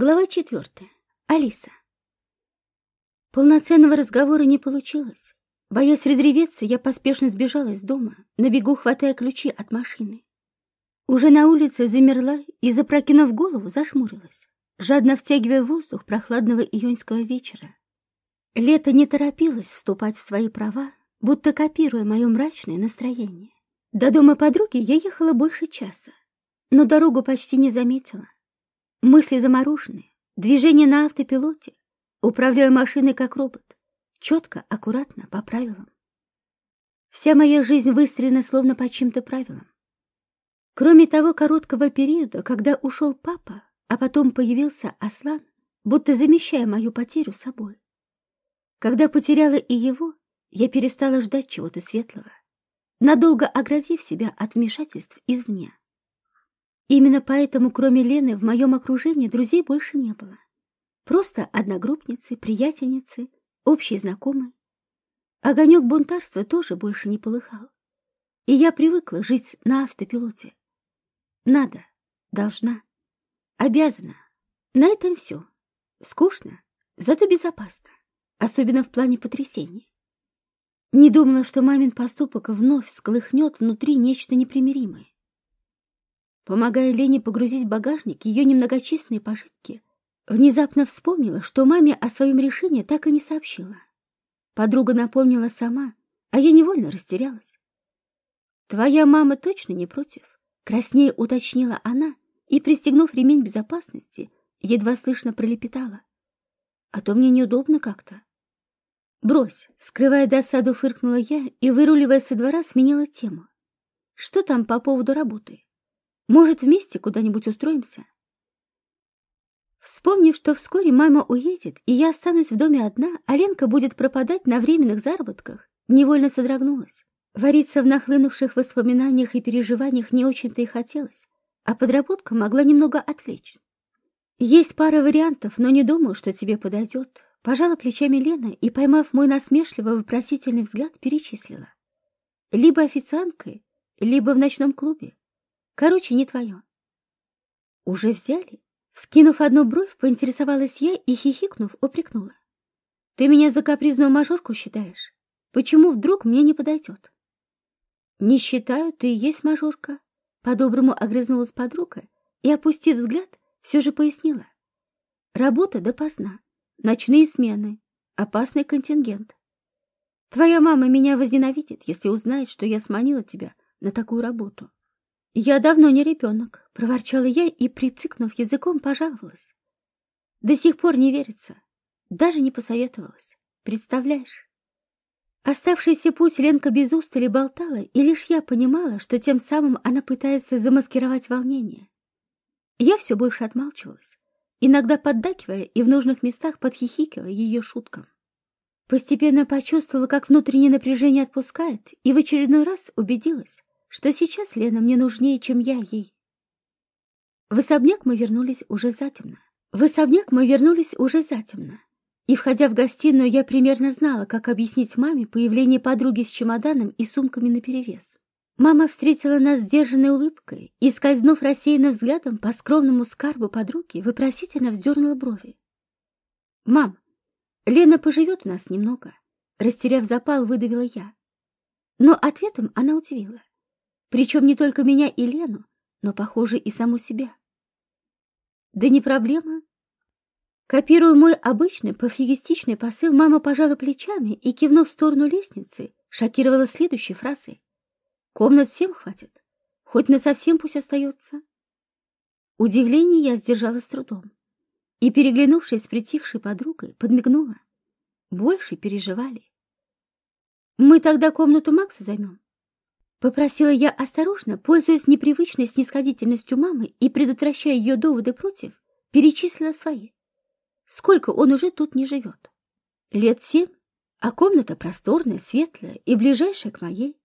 Глава четвертая. Алиса. Полноценного разговора не получилось. Боясь редреветься, я поспешно сбежала из дома, на бегу хватая ключи от машины. Уже на улице замерла и, запрокинув голову, зашмурилась, жадно втягивая воздух прохладного июньского вечера. Лето не торопилось вступать в свои права, будто копируя мое мрачное настроение. До дома подруги я ехала больше часа, но дорогу почти не заметила. Мысли заморожены, движение на автопилоте, управляю машиной как робот. Четко, аккуратно, по правилам. Вся моя жизнь выстроена словно по чьим-то правилам. Кроме того короткого периода, когда ушел папа, а потом появился Аслан, будто замещая мою потерю собой. Когда потеряла и его, я перестала ждать чего-то светлого, надолго оградив себя от вмешательств извне. Именно поэтому, кроме Лены, в моем окружении друзей больше не было. Просто одногруппницы, приятельницы, общие знакомые. Огонек бунтарства тоже больше не полыхал. И я привыкла жить на автопилоте. Надо, должна, обязана. На этом все. Скучно, зато безопасно, особенно в плане потрясений. Не думала, что мамин поступок вновь сколыхнет внутри нечто непримиримое. Помогая Лене погрузить в багажник ее немногочисленные пожитки, Внезапно вспомнила, что маме о своем решении так и не сообщила. Подруга напомнила сама, а я невольно растерялась. «Твоя мама точно не против?» Краснее уточнила она и, пристегнув ремень безопасности, едва слышно пролепетала. «А то мне неудобно как-то». «Брось!» — скрывая досаду, фыркнула я и, выруливая со двора, сменила тему. «Что там по поводу работы? Может, вместе куда-нибудь устроимся?» Вспомнив, что вскоре мама уедет, и я останусь в доме одна, а Ленка будет пропадать на временных заработках, невольно содрогнулась. Вариться в нахлынувших воспоминаниях и переживаниях не очень-то и хотелось, а подработка могла немного отвлечь. Есть пара вариантов, но не думаю, что тебе подойдет. Пожала плечами Лена и, поймав мой насмешливо вопросительный взгляд, перечислила. Либо официанткой, либо в ночном клубе. Короче, не твое. Уже взяли? Скинув одну бровь, поинтересовалась я и, хихикнув, упрекнула. «Ты меня за капризную мажорку считаешь? Почему вдруг мне не подойдет?» «Не считаю, ты и есть мажорка», — по-доброму огрызнулась подруга и, опустив взгляд, все же пояснила. «Работа допоздна, ночные смены, опасный контингент. Твоя мама меня возненавидит, если узнает, что я сманила тебя на такую работу». «Я давно не ребенок», — проворчала я и, прицикнув языком, пожаловалась. «До сих пор не верится. Даже не посоветовалась. Представляешь?» Оставшийся путь Ленка без устали болтала, и лишь я понимала, что тем самым она пытается замаскировать волнение. Я все больше отмалчивалась, иногда поддакивая и в нужных местах подхихикивая ее шуткам. Постепенно почувствовала, как внутреннее напряжение отпускает, и в очередной раз убедилась, что сейчас Лена мне нужнее, чем я ей. В особняк мы вернулись уже затемно. В особняк мы вернулись уже затемно. И, входя в гостиную, я примерно знала, как объяснить маме появление подруги с чемоданом и сумками наперевес. Мама встретила нас сдержанной улыбкой и, скользнув рассеянным взглядом по скромному скарбу подруги, вопросительно вздернула брови. «Мам, Лена поживет у нас немного», — растеряв запал, выдавила я. Но ответом она удивила. Причем не только меня и Лену, но, похоже, и саму себя. Да не проблема. Копируя мой обычный пофигистичный посыл, мама пожала плечами и, кивнув в сторону лестницы, шокировала следующей фразой. Комнат всем хватит, хоть на совсем пусть остается. Удивление я сдержала с трудом и, переглянувшись с притихшей подругой, подмигнула. Больше переживали. Мы тогда комнату Макса займем. Попросила я осторожно, пользуясь непривычной снисходительностью мамы и предотвращая ее доводы против, перечислила свои. Сколько он уже тут не живет? Лет семь, а комната просторная, светлая и ближайшая к моей.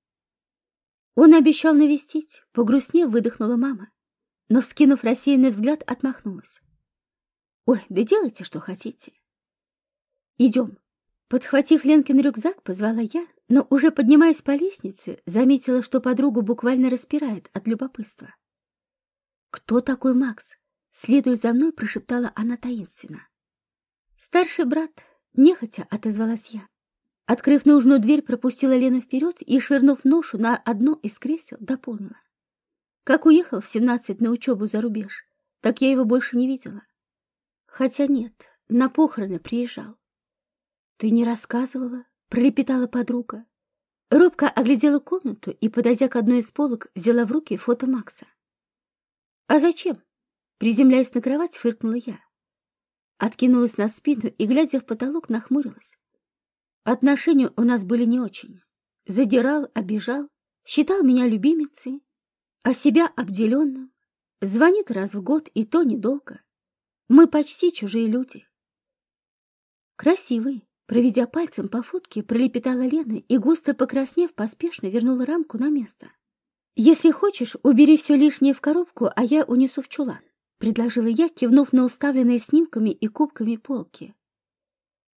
Он обещал навестить, погрустнев выдохнула мама, но, вскинув рассеянный взгляд, отмахнулась. Ой, да делайте, что хотите. Идем. Подхватив Ленкин рюкзак, позвала я, но уже поднимаясь по лестнице, заметила, что подругу буквально распирает от любопытства. «Кто такой Макс?» — Следуя за мной, прошептала она таинственно. Старший брат, нехотя отозвалась я. Открыв нужную дверь, пропустила Лену вперед и, швырнув ношу на одно из кресел, дополнила. Как уехал в семнадцать на учебу за рубеж, так я его больше не видела. Хотя нет, на похороны приезжал. Ты не рассказывала? Пролепетала подруга. Робко оглядела комнату и, подойдя к одной из полок, взяла в руки фото Макса. «А зачем?» Приземляясь на кровать, фыркнула я. Откинулась на спину и, глядя в потолок, нахмурилась. Отношения у нас были не очень. Задирал, обижал, считал меня любимицей, а себя обделенным. Звонит раз в год, и то недолго. Мы почти чужие люди. Красивый, Проведя пальцем по фотке, пролепетала Лена и, густо покраснев, поспешно вернула рамку на место. «Если хочешь, убери все лишнее в коробку, а я унесу в чулан», — предложила я, кивнув на уставленные снимками и кубками полки.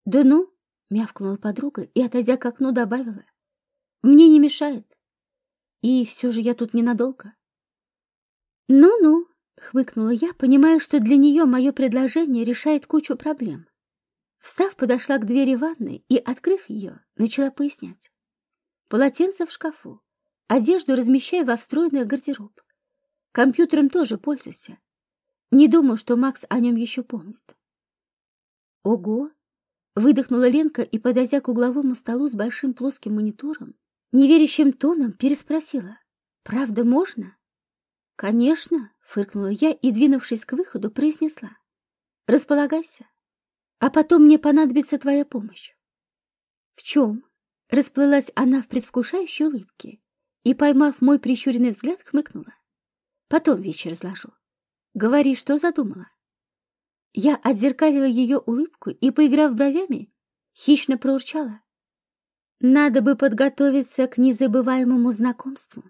«Да ну!» — мявкнула подруга и, отойдя к окну, добавила. «Мне не мешает. И все же я тут ненадолго». «Ну-ну», — хмыкнула я, понимая, что для нее мое предложение решает кучу проблем. Встав, подошла к двери ванной и, открыв ее, начала пояснять. Полотенце в шкафу, одежду размещай во встроенный гардероб. Компьютером тоже пользуйся. Не думаю, что Макс о нем еще помнит. Ого! Выдохнула Ленка и, подойдя к угловому столу с большим плоским монитором, неверящим тоном переспросила. «Правда можно?» «Конечно!» — фыркнула я и, двинувшись к выходу, произнесла. «Располагайся!» А потом мне понадобится твоя помощь. В чем? Расплылась она в предвкушающей улыбке и, поймав мой прищуренный взгляд, хмыкнула. Потом вечер разложу. Говори, что задумала. Я отзеркалила ее улыбку и, поиграв бровями, хищно проурчала. Надо бы подготовиться к незабываемому знакомству.